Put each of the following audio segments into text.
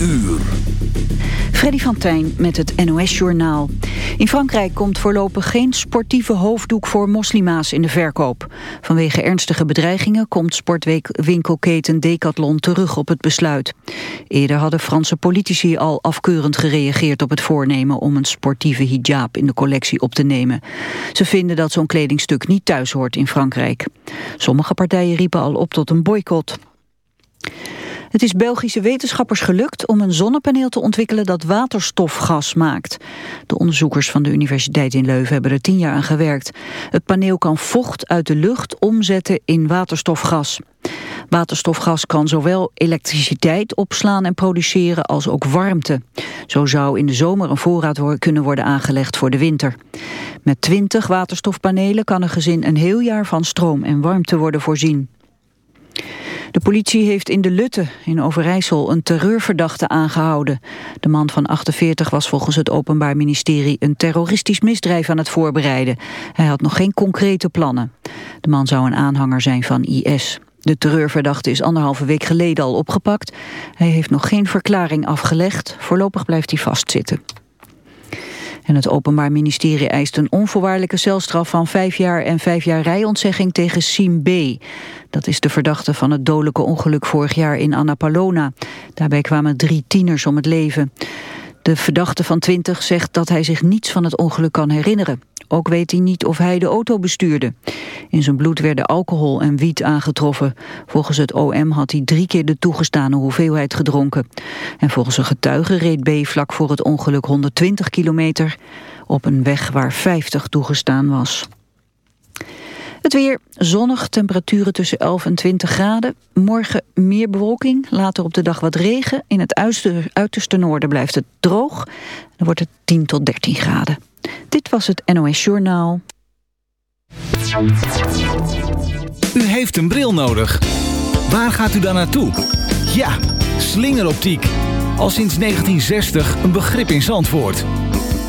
uur. Freddy van Tijn met het NOS-journaal. In Frankrijk komt voorlopig geen sportieve hoofddoek voor moslima's in de verkoop. Vanwege ernstige bedreigingen komt sportwinkelketen Decathlon terug op het besluit. Eerder hadden Franse politici al afkeurend gereageerd op het voornemen om een sportieve hijab in de collectie op te nemen. Ze vinden dat zo'n kledingstuk niet thuis hoort in Frankrijk. Sommige partijen riepen al op tot een boycott. Het is Belgische wetenschappers gelukt om een zonnepaneel te ontwikkelen dat waterstofgas maakt. De onderzoekers van de Universiteit in Leuven hebben er tien jaar aan gewerkt. Het paneel kan vocht uit de lucht omzetten in waterstofgas. Waterstofgas kan zowel elektriciteit opslaan en produceren als ook warmte. Zo zou in de zomer een voorraad kunnen worden aangelegd voor de winter. Met 20 waterstofpanelen kan een gezin een heel jaar van stroom en warmte worden voorzien. De politie heeft in de Lutte in Overijssel een terreurverdachte aangehouden. De man van 48 was volgens het Openbaar Ministerie een terroristisch misdrijf aan het voorbereiden. Hij had nog geen concrete plannen. De man zou een aanhanger zijn van IS. De terreurverdachte is anderhalve week geleden al opgepakt. Hij heeft nog geen verklaring afgelegd. Voorlopig blijft hij vastzitten. En het Openbaar Ministerie eist een onvoorwaardelijke celstraf van vijf jaar en vijf jaar rijontzegging tegen Siem B. Dat is de verdachte van het dodelijke ongeluk vorig jaar in Annapolona. Daarbij kwamen drie tieners om het leven. De verdachte van 20 zegt dat hij zich niets van het ongeluk kan herinneren. Ook weet hij niet of hij de auto bestuurde. In zijn bloed werden alcohol en wiet aangetroffen. Volgens het OM had hij drie keer de toegestane hoeveelheid gedronken. En volgens een getuige reed B vlak voor het ongeluk 120 kilometer... op een weg waar 50 toegestaan was. Het weer zonnig, temperaturen tussen 11 en 20 graden. Morgen meer bewolking, later op de dag wat regen. In het uiterste noorden blijft het droog. Dan wordt het 10 tot 13 graden. Dit was het NOS Journaal. U heeft een bril nodig. Waar gaat u dan naartoe? Ja, slingeroptiek. Al sinds 1960 een begrip in Zandvoort.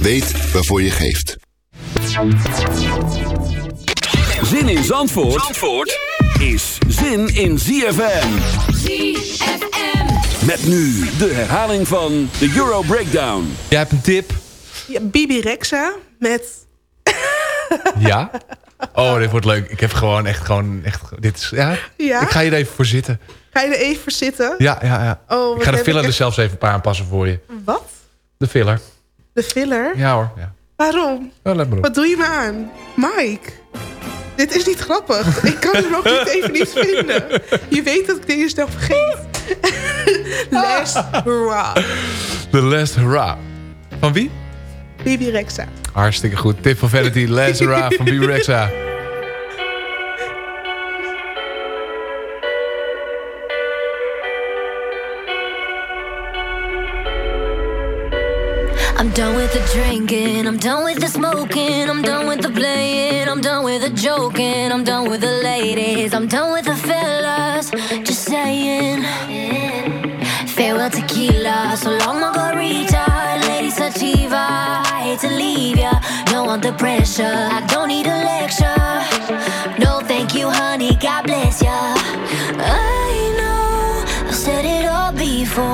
Weet waarvoor je geeft. Zin in Zandvoort, Zandvoort is zin in ZFM. ZFM. Met nu de herhaling van de Euro Breakdown. Jij hebt een tip? Ja, Bibi Rexa met... Ja? Oh, dit wordt leuk. Ik heb gewoon echt gewoon... Echt, dit is, ja? Ja? Ik ga hier even voor zitten. Ga je er even voor zitten? Ja, ja, ja. Oh, ik ga de filler ik er zelfs even een paar aanpassen voor je. Wat? De filler. De filler? Ja hoor. Ja. Waarom? Ja, let maar op. Wat doe je me aan? Mike, dit is niet grappig. Ik kan hem ook niet even niet vinden. Je weet dat ik dingen snel vergeet. Les Ra. The Last Hurrah. Van wie? Bibi Rexa. Hartstikke goed. Tip van Vanity, Last Hurrah van Bibi Rexa. I'm done with the drinking, I'm done with the smoking, I'm done with the playing, I'm done with the joking, I'm done with the ladies, I'm done with the fellas, just saying. Farewell tequila, so long margarita, lady sativa. I hate to leave ya, don't want the pressure, I don't need a lecture. No, thank you, honey, God bless ya. I know I've said it all before,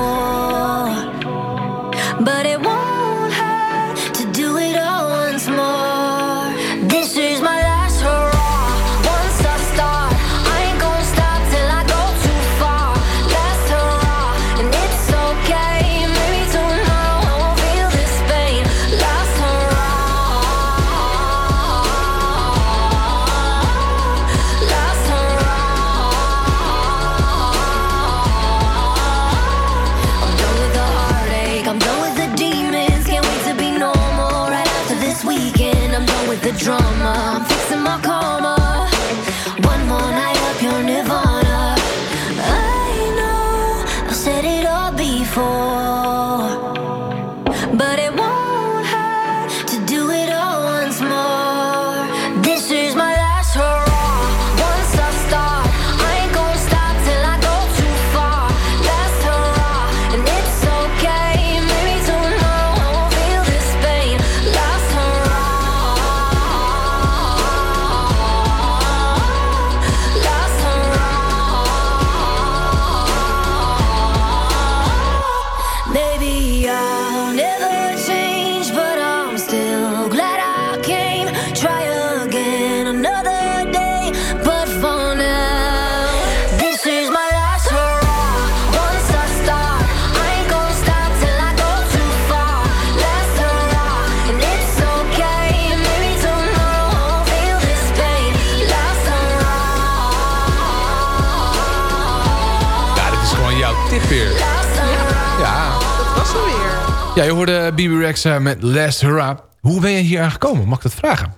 Ja, je hoorde Bibi Rexa met Last Hurrah. Hoe ben je hier aangekomen? Mag ik dat vragen?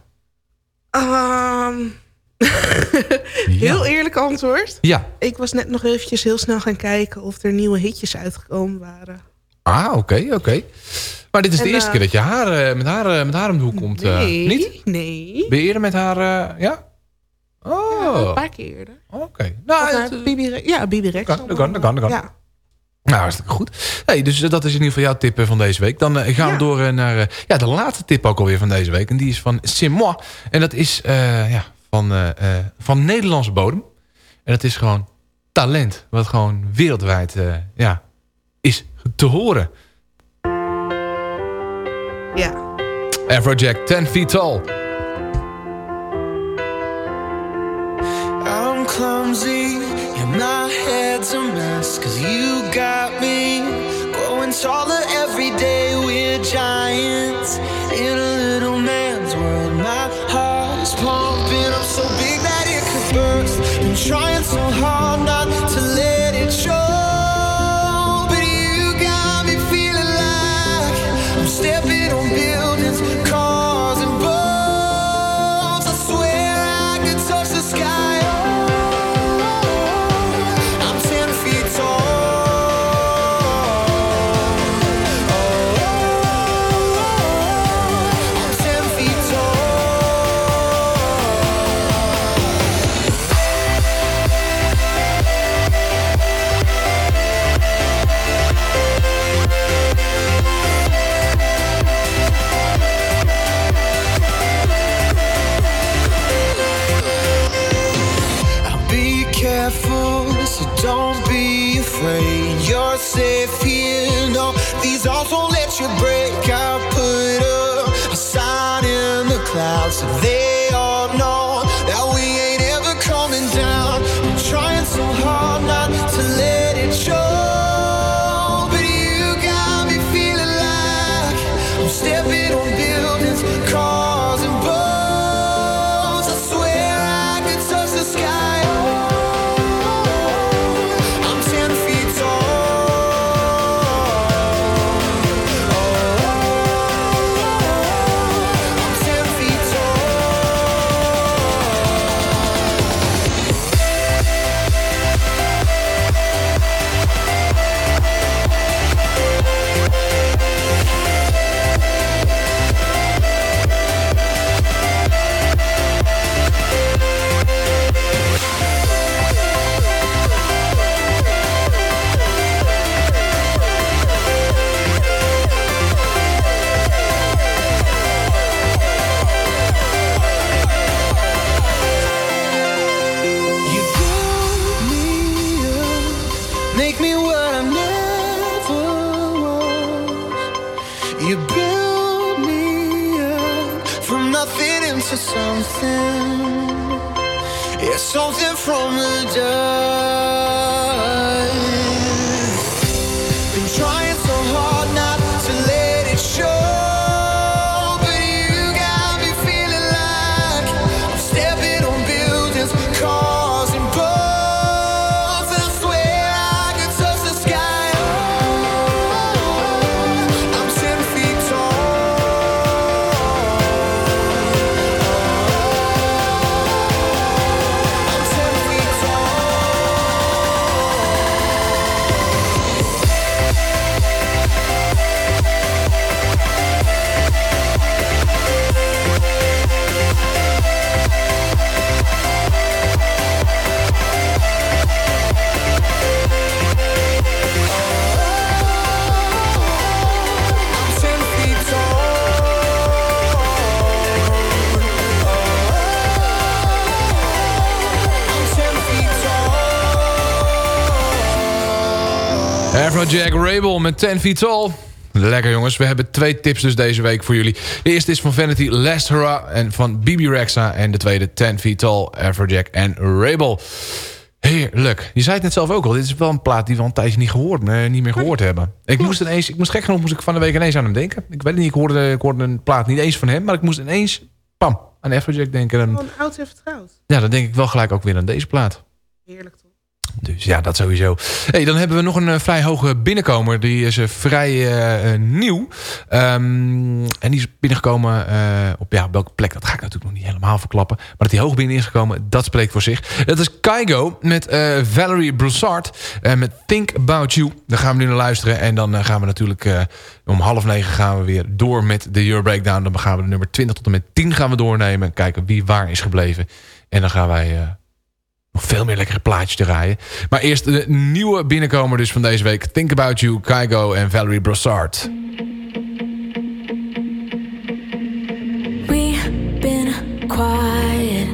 Ehm, heel eerlijk antwoord. Ja. Ik was net nog eventjes heel snel gaan kijken of er nieuwe hitjes uitgekomen waren. Ah, oké, oké. Maar dit is de eerste eh, keer dat je haar, eh, met, haar, eh, met haar om de hoek komt. eh, Nee, niet? nee. Ben je eerder met haar... eh, ja? Oh, Een paar keer eerder. oké. Nou, het, eh, Bibi ja, Bibi Rex. kan, dat kan, dat kan, dat kan. Ja. Nou, hartstikke goed. Hey, dus dat is in ieder geval jouw tip eh, van deze week. Dan eh, gaan we door eh, naar eh, ja, de laatste tip ook alweer van deze week. En die is van moi. En dat is eh, ja, van, eh, eh, van Nederlandse bodem. En dat is gewoon talent. Wat gewoon wereldwijd eh, ja, is te horen. ja. Afrojack, 10 feet tall. I'm clumsy, my head's a mess. Cause you got me growing taller every day. We're giants in a little man's world. My heart is pumping up so big that it could burst. Been trying so hard safe here. No, these arms won't let you break. I put up a sign in the clouds so they Rabel met 10 Feet Tall. Lekker jongens, we hebben twee tips dus deze week voor jullie. De eerste is van Vanity Last Hurrah en van Bibi Rexa. En de tweede 10 Feet Tall, Afrojack en Rabel. Heerlijk. Je zei het net zelf ook al. Dit is wel een plaat die we al een tijdje niet, gehoord, eh, niet meer gehoord hebben. Ik moest, ineens, ik moest gek genoeg moest ik van de week ineens aan hem denken. Ik weet niet, ik hoorde, ik hoorde een plaat niet eens van hem. Maar ik moest ineens, pam, aan Afrojack denken. En, Gewoon oud en vertrouwd. ja, dan denk ik wel gelijk ook weer aan deze plaat. Heerlijk toch? Dus ja, dat sowieso. Hey, dan hebben we nog een eh, vrij hoge binnenkomer. Die is eh, vrij eh, nieuw. Ehm, en die is binnengekomen op ja, welke plek. Dat ga ik natuurlijk nog niet helemaal verklappen. Maar dat hij hoog binnen is gekomen, dat spreekt voor zich. Dat is Kygo met eh, Valerie Broussard. met Think About You. Daar gaan we nu naar luisteren. En dan gaan we natuurlijk om half negen gaan we weer door met de Euro Breakdown. Dan gaan we de nummer 20 tot en met 10 gaan we doornemen. En kijken wie waar is gebleven. En dan gaan wij... nog veel meer lekkere plaatjes te rijden. Maar eerst de nieuwe binnenkomer dus van deze week. Think About You, Kygo en Valerie Brossard. We've been quiet,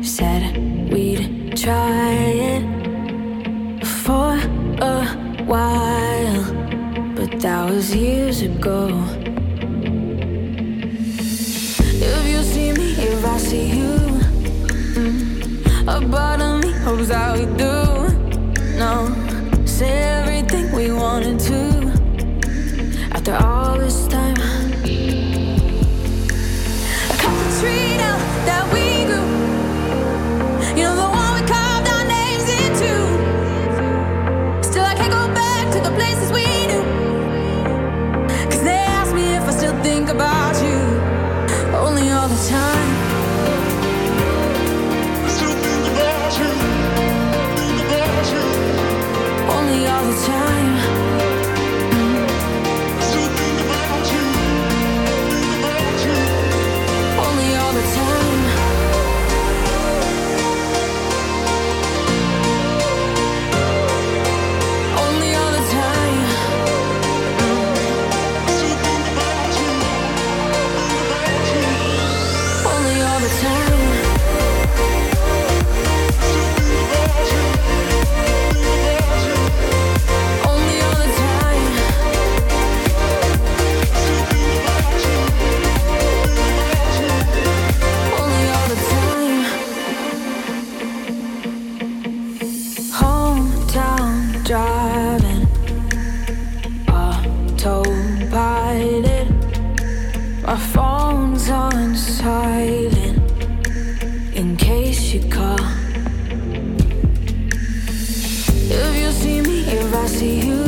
said we'd try it for a while, but that was years ago. If you see me, if I see you, a part of me hopes that we do. No, say everything we wanted to. After all this time. Phone's on silent in case you call. If you see me, if I see you,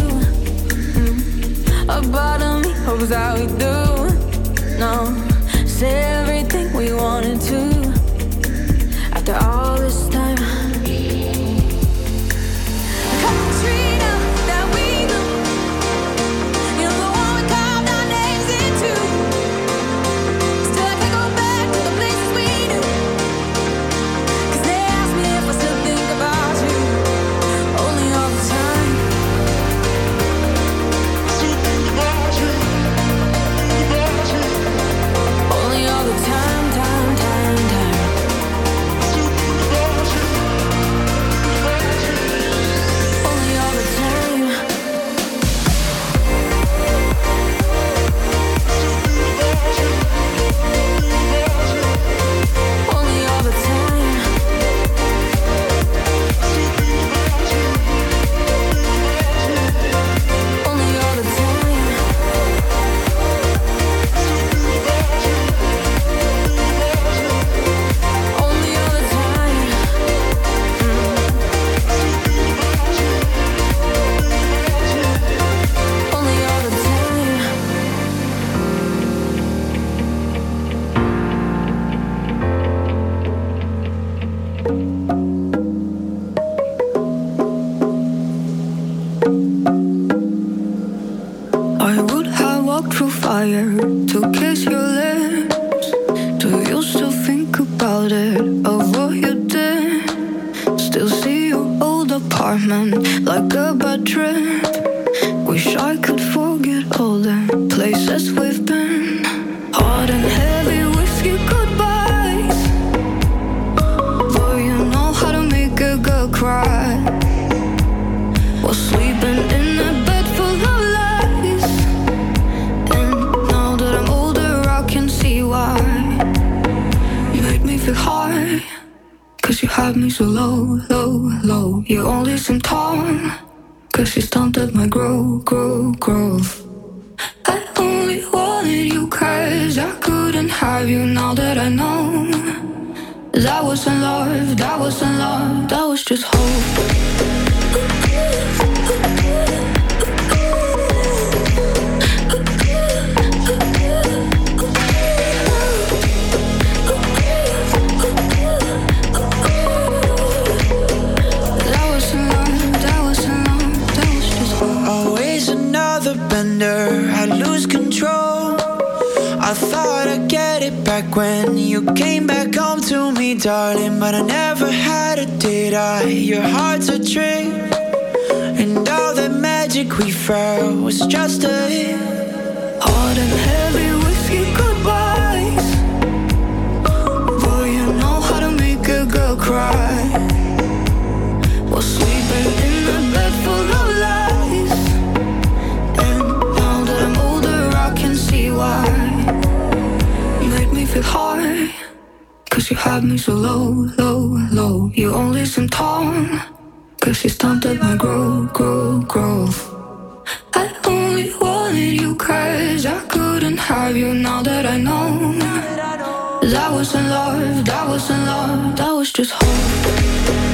a part of me hopes that we do. No, say everything we wanted to. After all this time. to kiss your lips. Do you still think about it? Of what you did? Still see your old apartment like a bad dream. Wish I could forget all the places we've been. Hard and heavy goodbyes. Boy, you know how to make a girl cry. Sleeping in had me so low, low, low. You only seem tall. Cause you stunted my growth, growth, growth. I only wanted you cause I couldn't have you now that I know. That wasn't love, that wasn't love, that was just hope. Back when you came back home to me, darling. But I never had a did I? Your heart's a trick, and all the magic we felt was just a hit. Hot and heavy whiskey goodbyes. Boy, you know how to make a girl cry. Was sleeping in a bed full of lies. And now that I'm older, I can see why. High. Cause you had me so low, low, low. You only seem tall. Cause you stunted my growth, growth, growth. I only wanted you cause I couldn't have you now that I know. That I wasn't love, that wasn't love, that was just hope.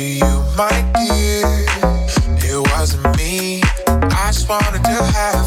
to you, my dear. It wasn't me. I just wanted to have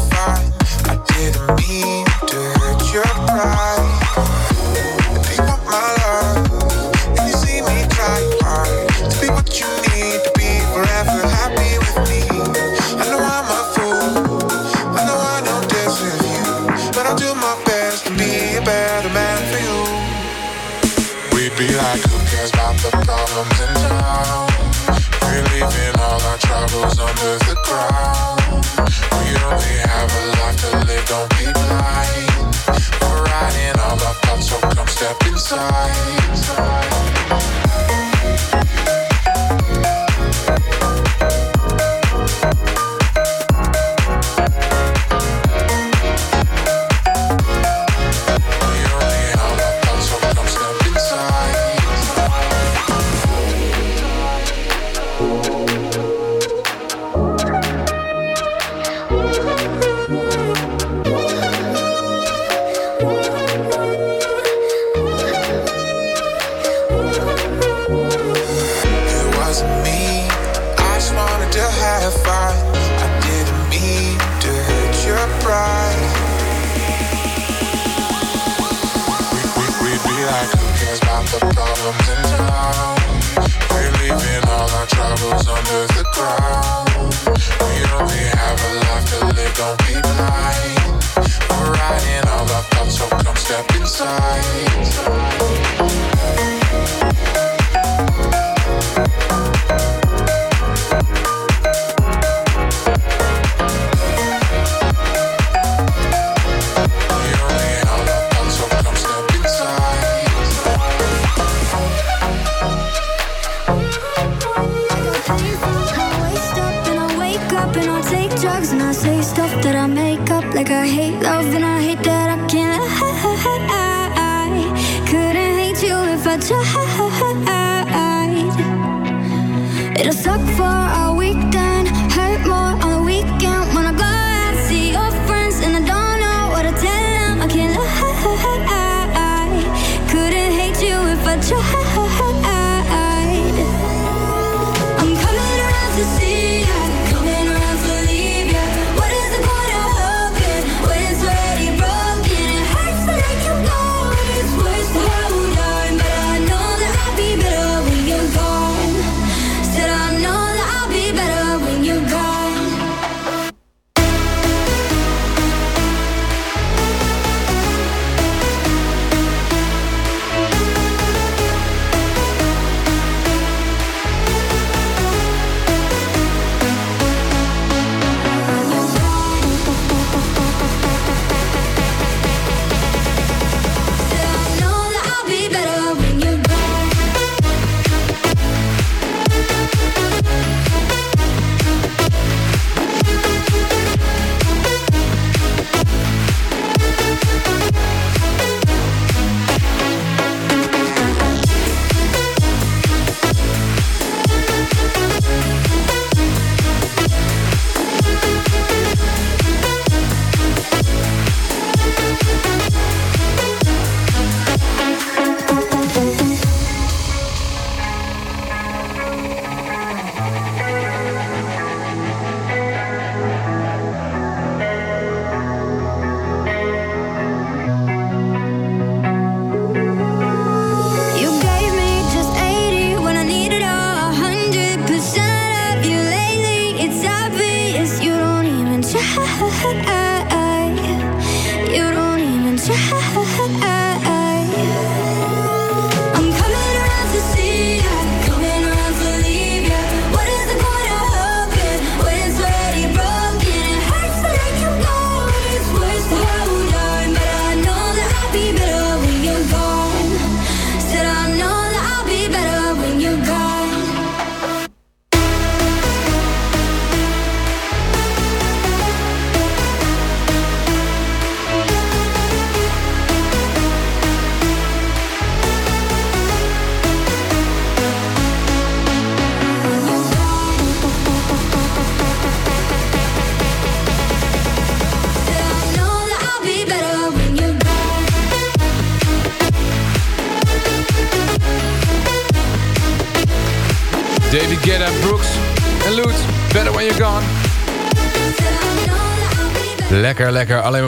Like I hate love and I hate that I can't lie. Couldn't hate you if I tried. It'll suck for a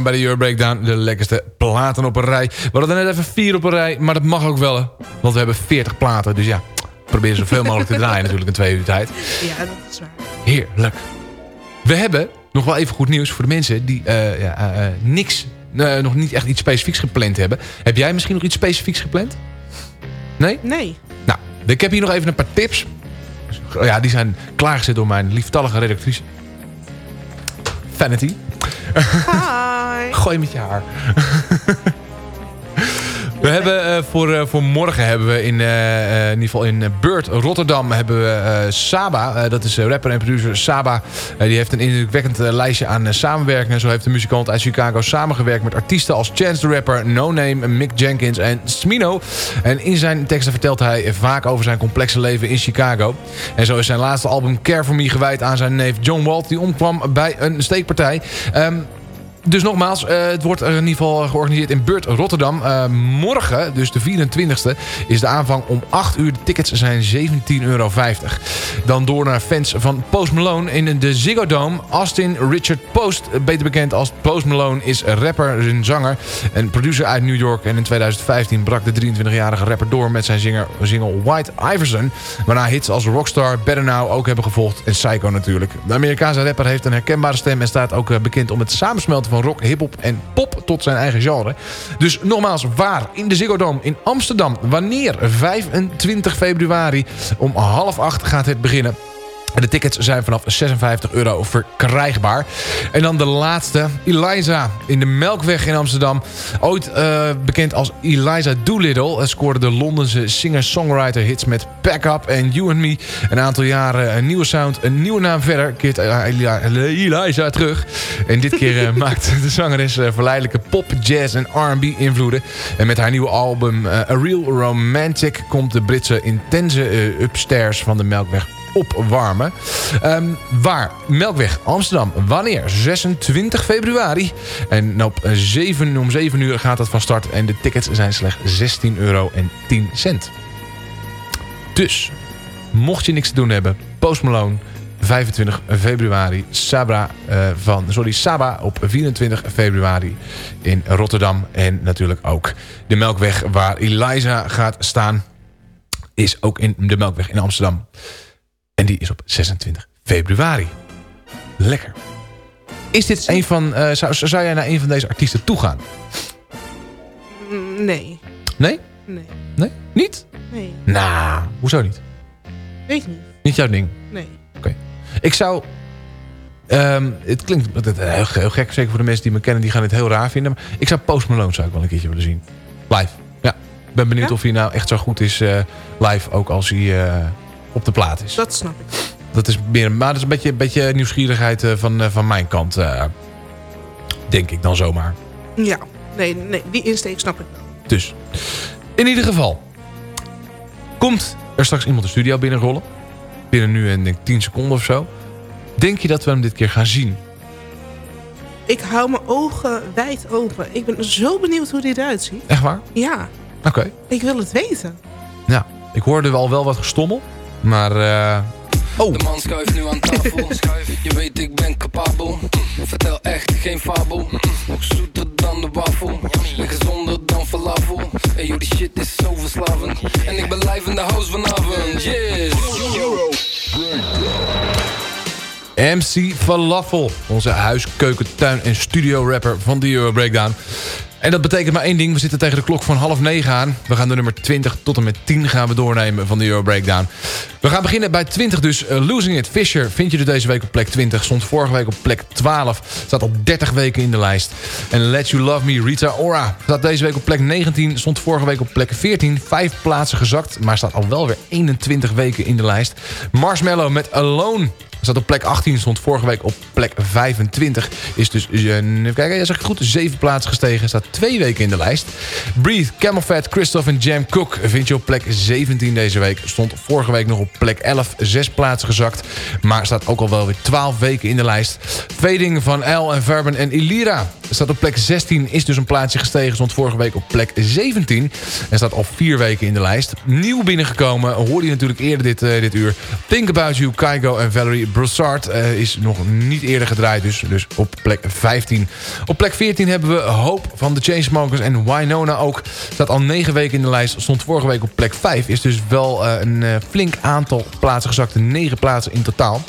bij de Euro Breakdown. De lekkerste platen op een rij. We hadden net even vier op een rij. Maar dat mag ook wel. Want we hebben 40 platen. Dus ja, probeer zoveel mogelijk te draaien natuurlijk in twee uur tijd. Ja, dat is waar. Heerlijk. We hebben nog wel even goed nieuws voor de mensen die eh, ja, eh, eh, niks, nog niet echt iets specifieks gepland hebben. Heb jij misschien nog iets specifieks gepland? Nee? Nee. Nou, ik heb hier nog even een paar tips. Ja, die zijn klaargezet door mijn lieftallige redactrice. Vanity. Gooi met je haar. We hebben eh, voor, eh, voor morgen hebben we in, eh, in ieder geval in Beurt Rotterdam hebben we Saba. Dat is rapper en producer Saba. Die heeft een indrukwekkend lijstje aan samenwerkingen. Zo heeft de muzikant uit Chicago samengewerkt met artiesten als Chance the Rapper, No Name, Mick Jenkins en Smino. En in zijn teksten vertelt hij vaak over zijn complexe leven in Chicago. En zo is zijn laatste album Care For Me gewijd aan zijn neef John Walt. Die omkwam bij een steekpartij. Ehm, dus nogmaals, eh, het wordt in ieder geval georganiseerd in Beurt Rotterdam. Eh, morgen, dus de 24e, is de aanvang om 8 uur. De tickets zijn 17,50 euro. Dan door naar fans van Post Malone in de Ziggo Dome. Austin Richard Post, beter bekend als Post Malone, is rapper en zanger. En producer uit New York. En in 2015 brak de 23-jarige rapper door met zijn zinger, single White Iverson. Waarna hits als Rockstar, Better Now ook hebben gevolgd. En Psycho natuurlijk. De Amerikaanse rapper heeft een herkenbare stem en staat ook eh, bekend om het samensmelten van rock, hiphop en pop tot zijn eigen genre. Dus nogmaals, waar? In de Ziggo Dome in Amsterdam. Wanneer? 25 februari om half acht gaat het beginnen. De tickets zijn vanaf 56 euro verkrijgbaar. En dan de laatste, Eliza in de Melkweg in Amsterdam. Ooit uh, bekend als Eliza Doolittle. Scoorde de Londense singer-songwriter hits met Pack Up en You and Me. Een aantal jaren een nieuwe sound, een nieuwe naam verder. Keert Eliza terug. En dit keer maakt de zangeres verleidelijke pop, jazz en R&B invloeden. En met haar nieuwe album A Real Romantic... komt de Britse intense upstairs van de Melkweg opwarmen. Um, waar? Melkweg, Amsterdam. Wanneer? 26 februari. En op 7, om 7 uur gaat dat van start. En de tickets zijn slechts 16 euro en 10 cent. Dus, mocht je niks te doen hebben, Post Malone... 25 februari. Sabra, uh, van, sorry, Saba op 24 februari in Rotterdam. En natuurlijk ook de Melkweg waar Eliza gaat staan. Is ook in de Melkweg in Amsterdam. En die is op 26 februari. Lekker. Is dit een van... Uh, zou, zou jij naar een van deze artiesten toegaan? Nee. Nee? Nee. Nee? Niet? Nee. Nou, hoezo niet? Weet ik niet. Niet jouw ding? Nee. Oké. Ik zou... Um, het klinkt het, heel, heel, gek, zeker voor de mensen die me kennen. Die gaan het heel raar vinden. Maar ik zou Post Malone zou ik wel een keertje willen zien. Live. Ja. Ik ben benieuwd Ja? of hij nou echt zo goed is uh, live. Ook als hij uh, op de plaat is. Dat snap ik. Dat is meer, maar dat is een beetje, een beetje nieuwsgierigheid uh, van, uh, van mijn kant. Uh, denk ik dan zomaar. Ja, nee, nee, die insteek snap ik wel. Dus, in ieder geval. Komt er straks iemand de studio binnenrollen? Binnen nu en denk 10 seconden of zo. Denk je dat we hem dit keer gaan zien? Ik hou mijn ogen wijd open. Ik ben zo benieuwd hoe dit eruit ziet. Echt waar? Ja. Oké. Okay. Ik wil het weten. Ja, ik hoorde wel, wel wat gestommel. Maar... Uh... Oh. De man schuift nu aan tafel. Je weet ik ben capabel. Vertel echt geen fabel. Nog zoeter dan de wafel. En gezonder dan falafel. En jullie shit is zo verslavend. En ik ben live in de house vanavond. Yes. MC Falafel. Onze huis, keuken, tuin en studio rapper van de Euro Breakdown. En dat betekent maar één ding. We zitten tegen de klok van half negen aan. We gaan de nummer 20 tot en met 10 gaan we doornemen van de Euro Breakdown. We gaan beginnen bij 20 dus. Uh, Losing It. Fisher vind je er deze week op plek 20. Stond vorige week op plek 12. Staat al 30 weken in de lijst. En Let You Love Me, Rita Ora. Staat deze week op plek 19. Stond vorige week op plek 14. Vijf plaatsen gezakt. Maar staat al wel weer 21 weken in de lijst. Marshmallow met Alone. Staat op plek 18, stond vorige week op plek 25. Is dus, uh, even kijken, ja, zeg goed, zeven plaatsen gestegen. Staat twee weken in de lijst. Breathe, Camel Fat, Christoph en Jam Cook vind je op plek 17 deze week. Stond vorige week nog op plek 11, zes plaatsen gezakt. Maar staat ook al wel weer 12 weken in de lijst. Fading van El en Verben en Ilira staat op plek 16, is dus een plaatsje gestegen. Stond vorige week op plek 17. En staat al vier weken in de lijst. Nieuw binnengekomen, hoorde je natuurlijk eerder dit, uh, dit uur. Think About You, Kygo en Valerie Broussard uh, is nog niet eerder gedraaid. Dus, dus op plek 15. Op plek 14 hebben we Hope van de Chainsmokers en Winona ook. Staat al 9 weken in de lijst. Stond vorige week op plek 5. Is dus wel uh, een flink aantal plaatsen gezakt. 9 plaatsen in totaal.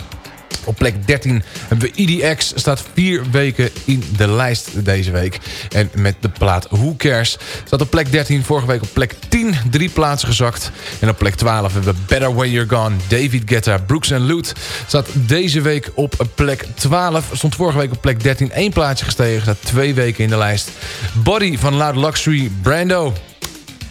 Op plek 13 hebben we EDX. Staat vier weken in de lijst deze week. En met de plaat Who Cares staat op plek 13. Vorige week op plek 10. Drie plaatsen gezakt. En op plek 12 hebben we Better When You're Gone. David Guetta, Brooks Loot. Staat deze week op plek 12. Stond vorige week op plek 13. Eén plaatsje gestegen. Staat twee weken in de lijst. Body van Loud Luxury. Brando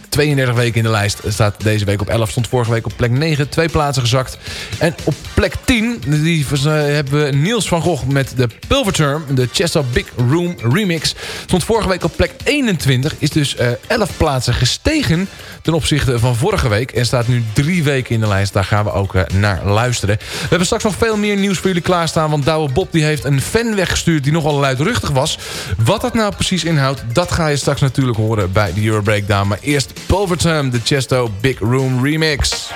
32 weken in de lijst. Staat deze week op 11, stond vorige week op plek 9. Twee plaatsen gezakt. En op plek 10 die, eh, hebben we Niels van Gogh met de Pulverterm. De Chester Big Room remix. Stond vorige week op plek 21. Is dus eh 11 plaatsen gestegen ten opzichte van vorige week. En staat nu drie weken in de lijst. Daar gaan we ook eh, naar luisteren. We hebben straks nog veel meer nieuws voor jullie klaarstaan. Want Douwe Bob die heeft een fan weggestuurd die nogal luidruchtig was. Wat dat nou precies inhoudt, dat ga je straks natuurlijk horen bij de Euro Breakdown. Maar eerst Pulvertum, de Chesto Big Room remix.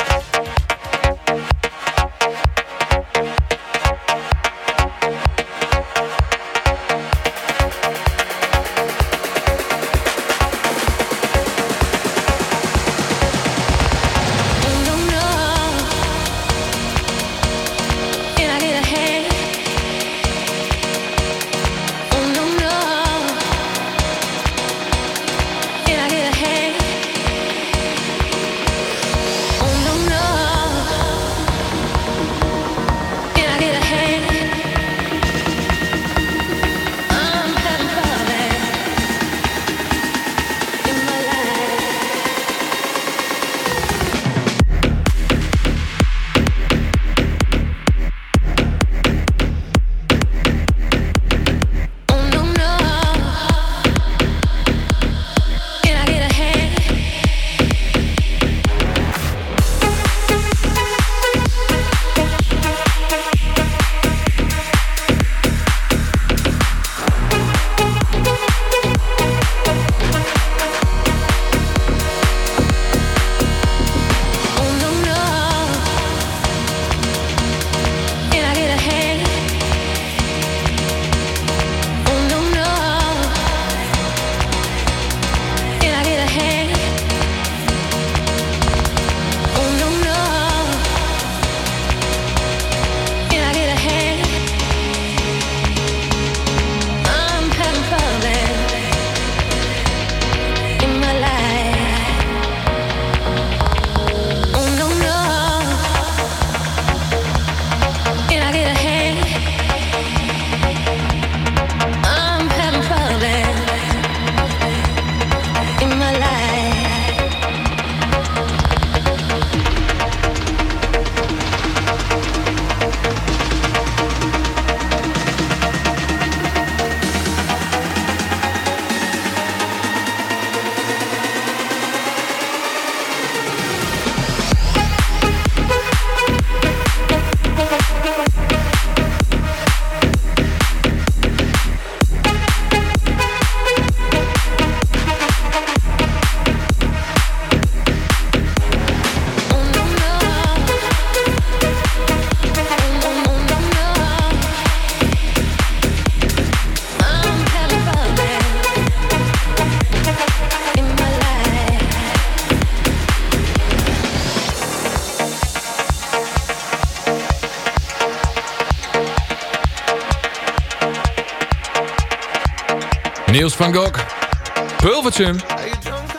Van.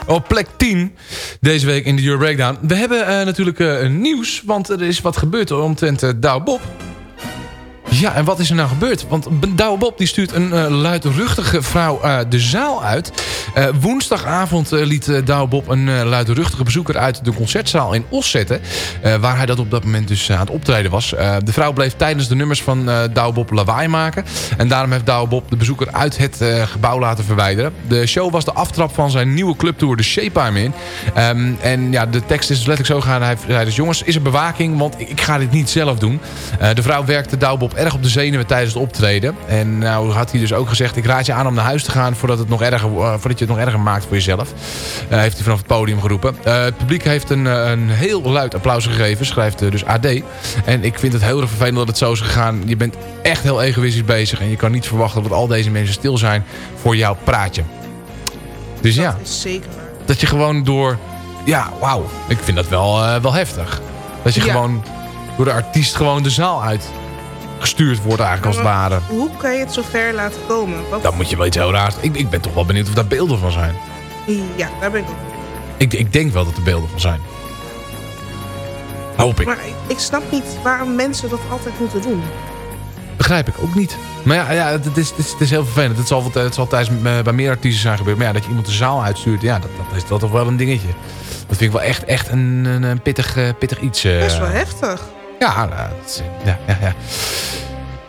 Op plek 10 deze week in de Euro Breakdown. We hebben uh, natuurlijk uh, nieuws, want er is wat gebeurd omtrent uh, Douw Bob. Ja, en wat is er nou gebeurd? Want Douwe Bob die stuurt een luidruchtige vrouw de zaal uit. Uh, woensdagavond liet uh, Douwe Bob een luidruchtige bezoeker uit de concertzaal in Os zetten. Waar hij dat op dat moment dus aan het optreden was. De vrouw bleef tijdens de nummers van uh, Douwe Bob lawaai maken. En daarom heeft Douwe Bob de bezoeker uit het gebouw laten verwijderen. De show was de aftrap van zijn nieuwe clubtour, de Shape I'm In. Um, en ja, de tekst is letterlijk zo gegaan. Hij zei dus, jongens, is er bewaking? Want ik, ga dit niet zelf doen. de vrouw werkte Douwe Bob erg op de zenuwen tijdens het optreden. En nou had hij dus ook gezegd... ik raad je aan om naar huis te gaan voordat, het nog erger, voordat het nog erger maakt voor jezelf. Uh, heeft hij vanaf het podium geroepen. Uh, het publiek heeft een, een heel luid applaus gegeven. Schrijft dus AD. En ik vind het heel erg vervelend dat het zo is gegaan. Je bent echt heel egoïstisch bezig. En je kan niet verwachten dat al deze mensen stil zijn voor jouw praatje. Dus dat ja. is zeker. Dat je gewoon door... Ja, wauw. Ik vind dat wel, wel heftig. Dat je Ja. gewoon door de artiest gewoon de zaal uit gestuurd wordt eigenlijk als het ware. Hoe kan je het zo ver laten komen? Wat? Dan moet je wel iets heel raars... Ik, ik ben toch wel benieuwd of daar beelden van zijn. Ja, daar ben ik ook. Ik, ik denk wel dat er beelden van zijn. Hoop ik. Maar ik, snap niet waarom mensen dat altijd moeten doen. Begrijp ik ook niet. Maar ja, ja het, is, het, is, het is heel vervelend. Het zal, het zal thuis eh, bij meer artiesten zijn gebeurd. Maar ja, dat je iemand de zaal uitstuurt, ja, dat, dat is dat toch wel een dingetje. Dat vind ik wel echt, echt een, een, een pittig, eh, pittig iets. eh. Best wel heftig. Ja, nou, dat ja, ja, ja.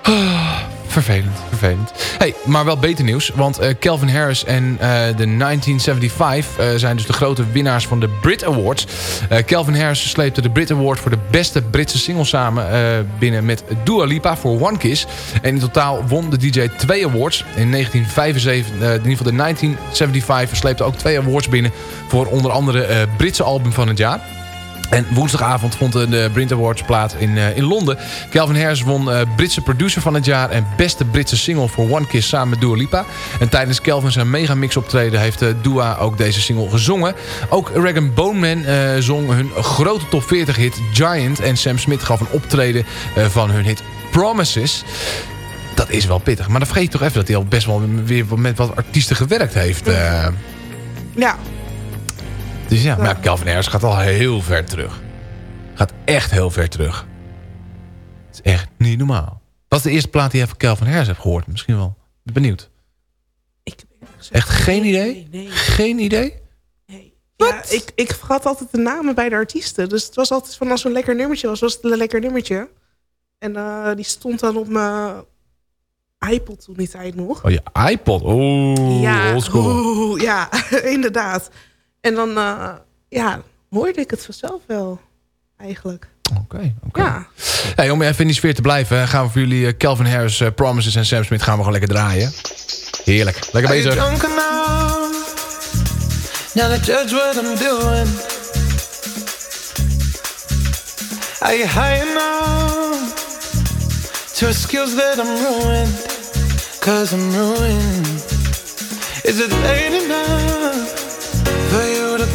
Ah, vervelend, vervelend. Hey, maar wel beter nieuws. Want eh, Calvin Harris en eh, de 1975 eh, zijn dus de grote winnaars van de Brit Awards. Eh, Calvin Harris sleepte de Brit Award voor de beste Britse single samen eh, binnen met Dua Lipa voor One Kiss. En in totaal won de DJ twee awards. In 1975, eh, in ieder geval de 1975 sleepte ook twee awards binnen voor onder andere eh, Britse album van het jaar. En woensdagavond vond de Brit Awards plaats in, eh, in Londen. Calvin Harris won eh, Britse producer van het jaar... en beste Britse single voor One Kiss samen met Dua Lipa. En tijdens Calvin zijn megamix optreden heeft eh, Dua ook deze single gezongen. Ook Rag Bone Man eh, zong hun grote top 40 hit Giant... en Sam Smith gaf een optreden eh, van hun hit Promises... Dat is wel pittig. Maar dan vergeet je toch even dat hij al best wel weer met wat artiesten gewerkt heeft. eh. Ja, Dus ja, maar Calvin Harris gaat al heel ver terug. Gaat echt heel ver terug. Het is echt niet normaal. Wat is de eerste plaat die je van Calvin Harris hebt gehoord? Misschien wel. Benieuwd. Echt geen idee? Geen idee? Ja, ik, ik vergat altijd de namen bij de artiesten. Dus het was altijd van als zo'n lekker nummertje was, was het een lekker nummertje. En eh, die stond dan op mijn iPod toen die tijd nog. Oh, je iPod. Oeh, ja, oldschool. oeh, ja, inderdaad. En dan eh, ja, hoorde ik het vanzelf wel, eigenlijk. Oké, Ja, Hey, om even in die sfeer te blijven... gaan we voor jullie eh, Calvin Harris, eh, Promises en Sam Smith... gaan we gewoon lekker draaien. Heerlijk. Lekker Are you bezig. drunk enough now to judge what I'm doing? Are you high enough to excuse that I'm ruined? Cause I'm ruined. Is it late enough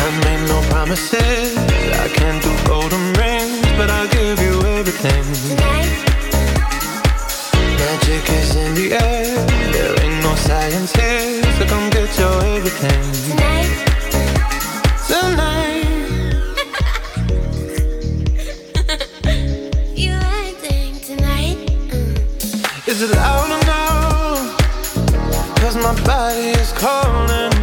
I made no promises. I can't do golden rings, but I'll give you everything. Magic is in the air. There ain't no science here, so come get your everything. Tonight. Tonight. you acting tonight? Is it loud or no? Cause my body is calling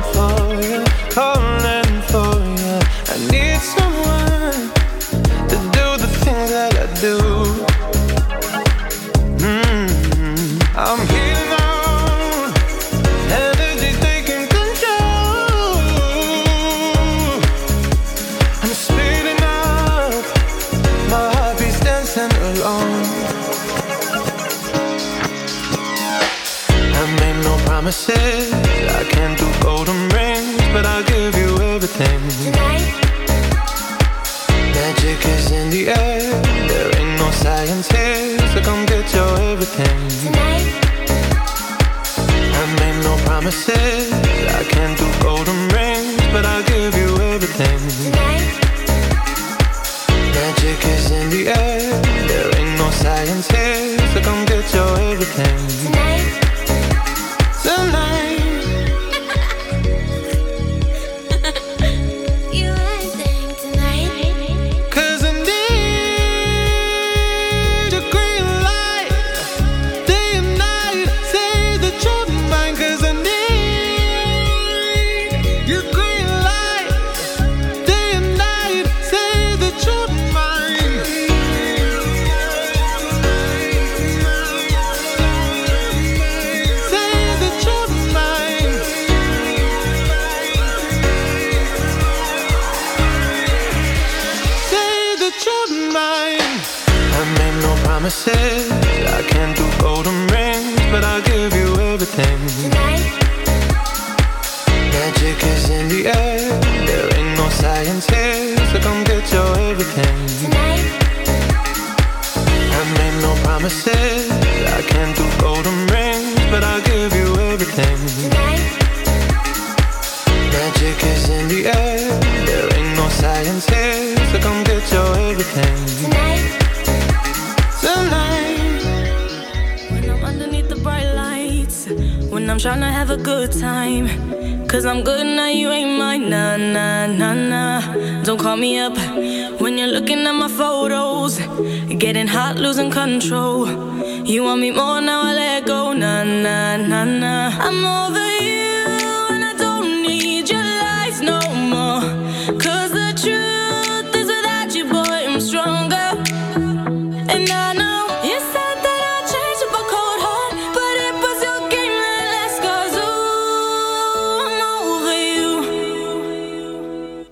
Tonight. Tonight. When I'm underneath the bright lights. When I'm trying to have a good time. Cause I'm good now, you ain't mine. Nah, nah, nah, nah. Don't call me up when you're looking at my photos. Getting hot, losing control. You want me more now, I let go. Nah, nah, nah, nah. I'm over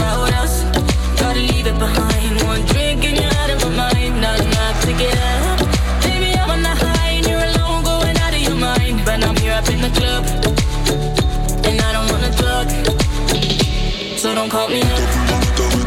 about us. Gotta leave it behind. One drink and you're out of my mind. Nah, nah, take it up. Baby, I'm on the high and you're alone, going out of your mind. But I'm here up in the club, and I don't wanna talk. So don't call me up. Don't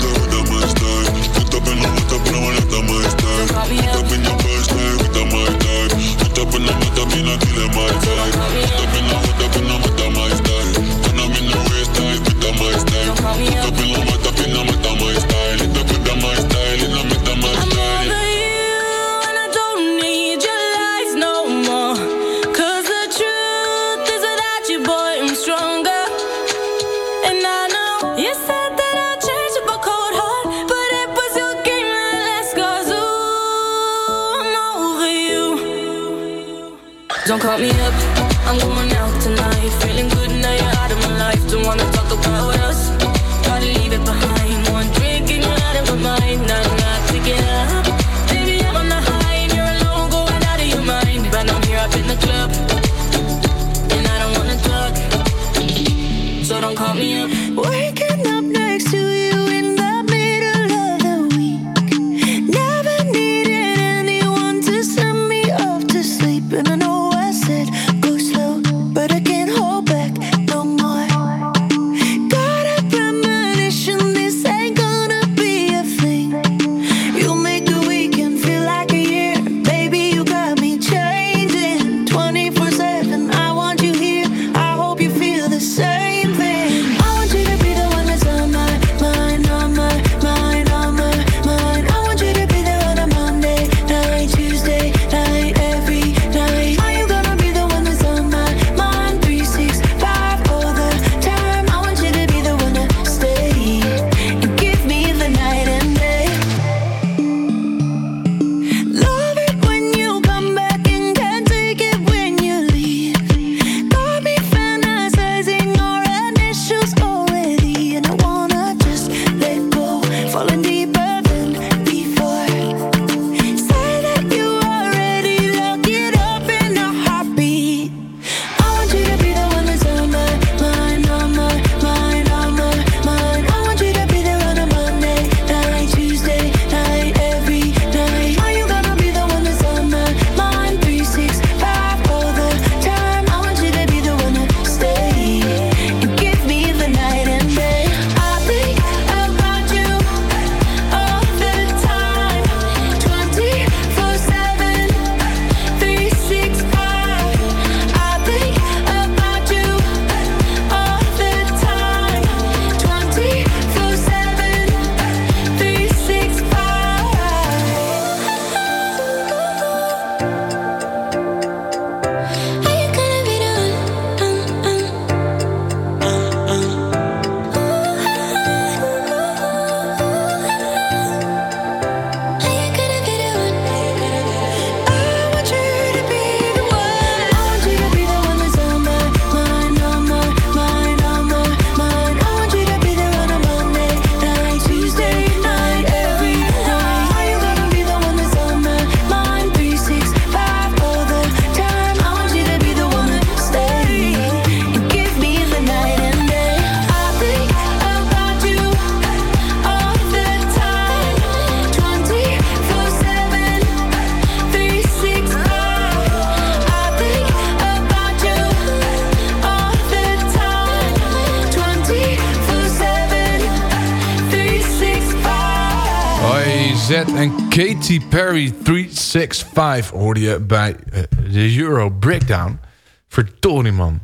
Z en Katy Perry 365 hoorde je bij uh, de Euro Breakdown. Verdorie man.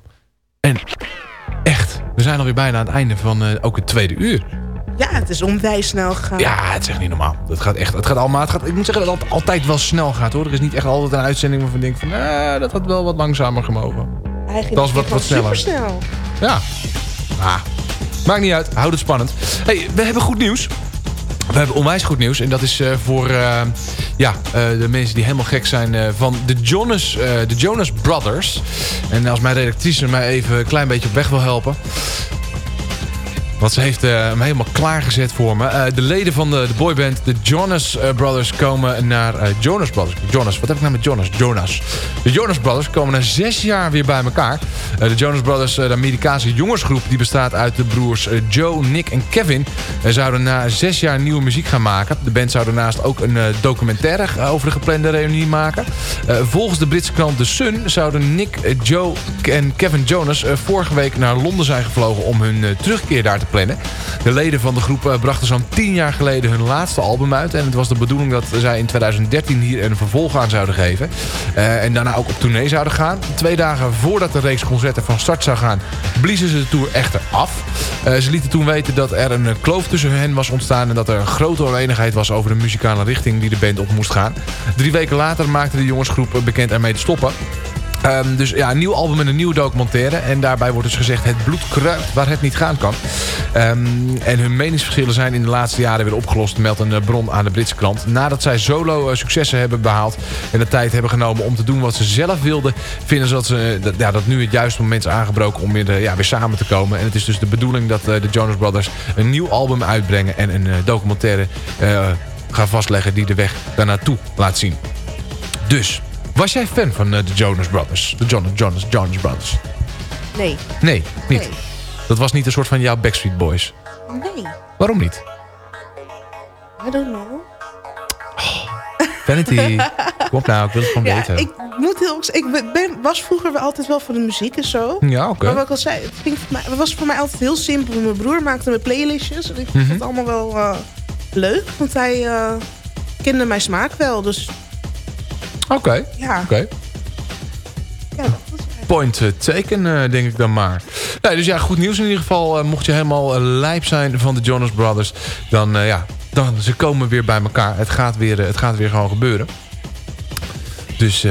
En echt, we zijn alweer bijna aan het einde van uh, ook het tweede uur. Ja, het is onwijs snel gegaan. Ja, het is echt niet normaal. Het gaat echt, het gaat allemaal, het gaat, ik moet zeggen dat het altijd wel snel gaat hoor. Er is niet echt altijd een uitzending waarvan ik denk van, eh, dat had wel wat langzamer gemogen. Eigenlijk dat is wat, wat sneller. snel. Ja. Ah, maakt niet uit, houd het spannend. hey, we hebben goed nieuws. We hebben onwijs goed nieuws. En dat is uh, voor uh, ja, uh, de mensen die helemaal gek zijn van de Jonas, de Jonas Brothers. En als mijn redactrice mij even een klein beetje op weg wil helpen. Want ze heeft uh, hem helemaal klaargezet voor me. Uh, de leden van de, de boyband, de Jonas uh, Brothers, komen naar... Jonas Brothers. Jonas, wat heb ik nou met Jonas? Jonas. De Jonas Brothers komen na zes jaar weer bij elkaar. de Jonas Brothers, de Amerikaanse jongensgroep... die bestaat uit de broers Joe, Nick en Kevin... zouden na zes jaar nieuwe muziek gaan maken. De band zou daarnaast ook een documentaire over de geplande reunie maken. volgens de Britse krant The Sun... zouden Nick, Joe en Kevin Jonas vorige week naar Londen zijn gevlogen... om hun terugkeer daar te De leden van de groep brachten zo'n tien jaar geleden hun laatste album uit. En het was de bedoeling dat zij in 2013 hier een vervolg aan zouden geven. Uh, en daarna ook op tournee zouden gaan. Twee dagen voordat de reeks concerten van start zou gaan... bliezen ze de tour echter af. Uh, ze lieten toen weten dat er een kloof tussen hen was ontstaan... en dat er een grote oneenigheid was over de muzikale richting die de band op moest gaan. Drie weken later maakte de jongensgroep bekend ermee te stoppen. Um, dus ja, een nieuw album en een nieuwe documentaire. En daarbij wordt dus gezegd het bloed kruipt waar het niet gaan kan. Um, en hun meningsverschillen zijn in de laatste jaren weer opgelost... meldt een bron aan de Britse krant. Nadat zij solo uh, successen hebben behaald... en de tijd hebben genomen om te doen wat ze zelf wilden... vinden ze dat, ze, dat, ja, dat nu het juiste moment is aangebroken om weer, ja, weer samen te komen. En het is dus de bedoeling dat de Jonas Brothers een nieuw album uitbrengen... en een documentaire gaan vastleggen die de weg daarnaartoe laat zien. Dus... Was jij fan van uh, de Jonas Brothers? De Jonas, Jonas, Jonas Brothers? Nee. Nee, niet? Nee. Dat was niet een soort van jouw Backstreet Boys? Nee. Waarom niet? I don't know. Oh, Vanity. Kom nou, ik wil het gewoon ja, weten. Ik, moet heel, ik ben, was vroeger altijd wel van de muziek en zo. Ja, oké. Okay. Maar wat ik al zei, het, ging voor mij, het was voor mij altijd heel simpel. Mijn broer maakte me playlistjes. En ik vond mm -hmm. het allemaal wel uh, leuk. Want hij uh, kende mijn smaak wel. Dus Oké. Okay. Ja. Okay. ja Point taken, uh, denk ik dan maar. Nee, dus ja, goed nieuws in ieder geval. Uh, mocht je helemaal lijp zijn van de Jonas Brothers... dan ja, dan, ze komen weer bij elkaar. Het gaat weer, het gaat weer gewoon gebeuren. Dus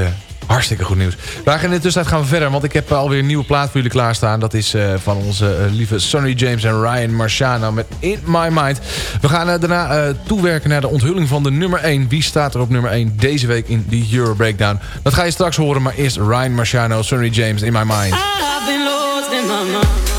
Hartstikke goed nieuws. We gaan in de tussentijd gaan we verder. Want ik heb alweer een nieuwe plaat voor jullie klaarstaan. Dat is uh, van onze uh, lieve Sonny James en Ryan Marciano met In My Mind. We gaan uh, daarna toewerken naar de onthulling van de nummer 1. Wie staat er op nummer 1 deze week in de Euro Breakdown? Dat ga je straks horen. Maar eerst Ryan Marciano, Sonny James, In My Mind. I've been lost. In my mind.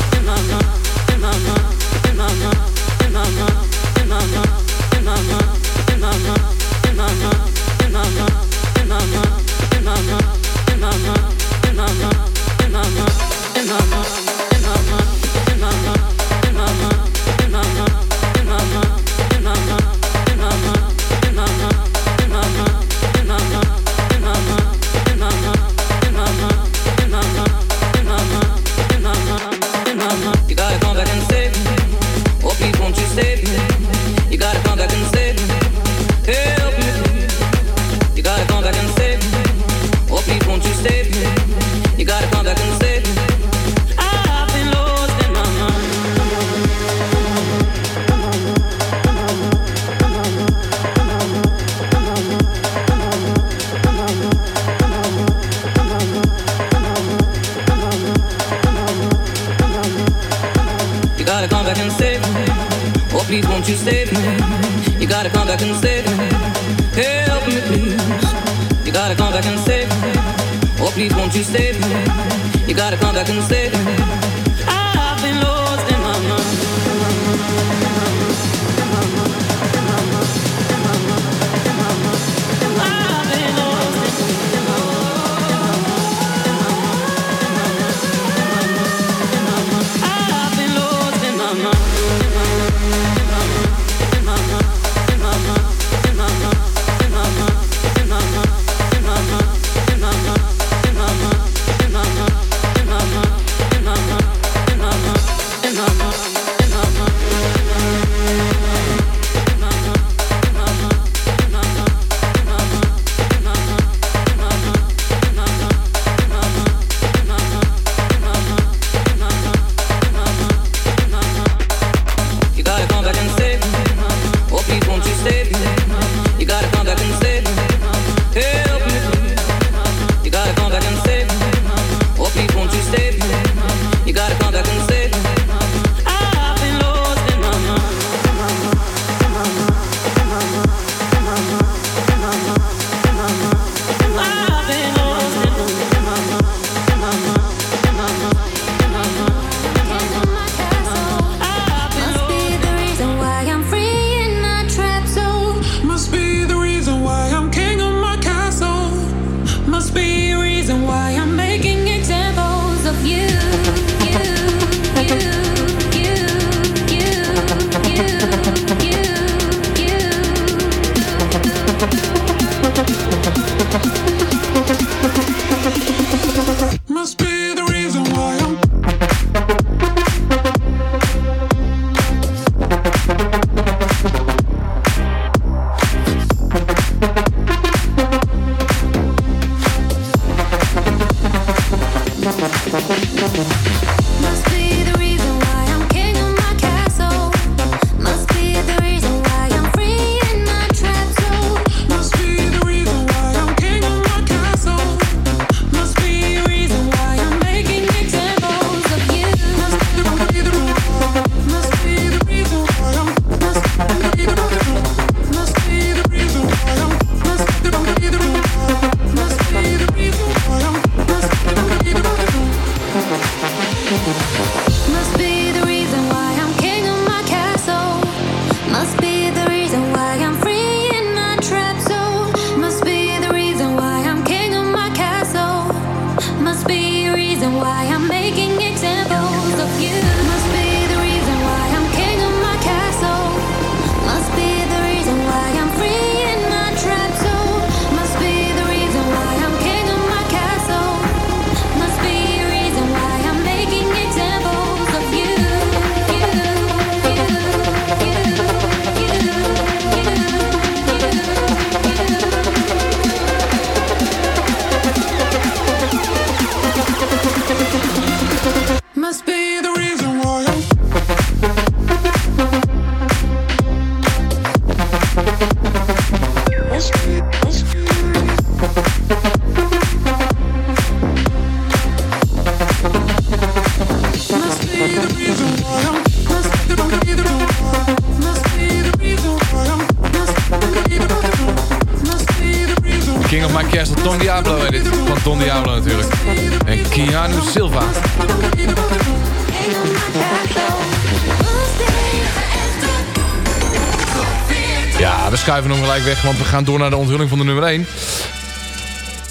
Want we gaan door naar de onthulling van de nummer 1.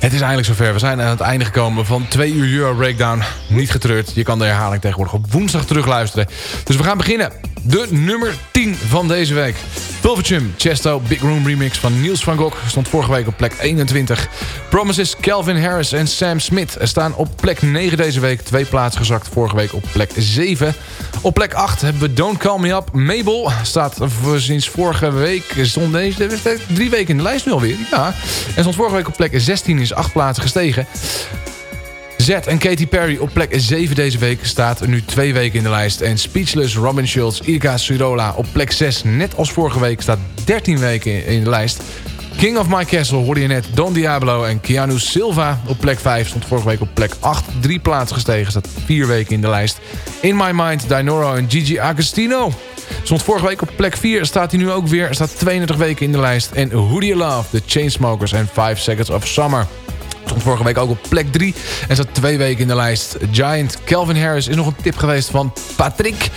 Het is eindelijk zover. We zijn aan het einde gekomen van 2 uur Euro Breakdown. Niet getreurd. Je kan de herhaling tegenwoordig op woensdag terugluisteren. Dus we gaan beginnen. De nummer 10 van deze week. Pulverchum, Chesto, Big Room Remix van Niels van Gogh stond vorige week op plek 21. Promises, Calvin Harris en Sam Smith staan op plek 9 deze week. Twee plaatsen gezakt, vorige week op plek 7. Op plek 8 hebben we Don't Call Me Up. Mabel staat sinds vorige week, stond deze, drie weken in de lijst nu alweer. Ja. En stond vorige week op plek 16, is acht plaatsen gestegen. Z en Katy Perry op plek 7 deze week staat nu twee weken in de lijst. En Speechless, Robin Schulz, Ilka Surola op plek 6, net als vorige week, staat 13 weken in de lijst. King of My Castle hoorde je net Don Diablo en Keanu Silva op plek 5. Stond vorige week op plek 8, drie plaatsen gestegen, staat vier weken in de lijst. In My Mind, Dinoro en Gigi Agostino. Stond vorige week op plek 4, staat hij nu ook weer, staat 32 weken in de lijst. En Who Do You Love, The Chainsmokers en 5 Seconds of Summer. Stond vorige week ook op plek 3 en zat twee weken in de lijst. Giant Calvin Harris is nog een tip geweest van Patrick.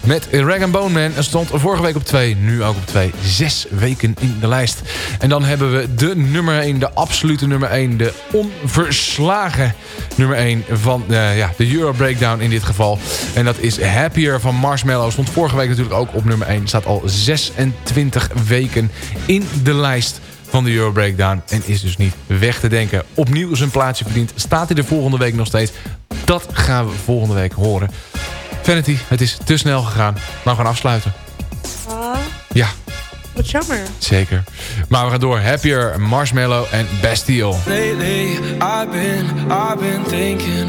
Met Rag Bone Man en stond vorige week op 2, nu ook op 2. Zes weken in de lijst. En dan hebben we de nummer 1, de absolute nummer 1. De onverslagen nummer 1 van uh, ja, de Euro Breakdown in dit geval. En dat is Happier van Marshmallow. Stond vorige week natuurlijk ook op nummer 1. Staat al 26 weken in de lijst van de Euro Breakdown. En is dus niet weg te denken. Opnieuw zijn plaatsje verdiend. Staat hij de volgende week nog steeds? Dat gaan we volgende week horen. Vanity, het is te snel gegaan. Nou, we gaan afsluiten. Ah, Ja, wat jammer. zeker. Maar we gaan door. Happier, Marshmallow en Bastille. Lately, I've been, I've been thinking.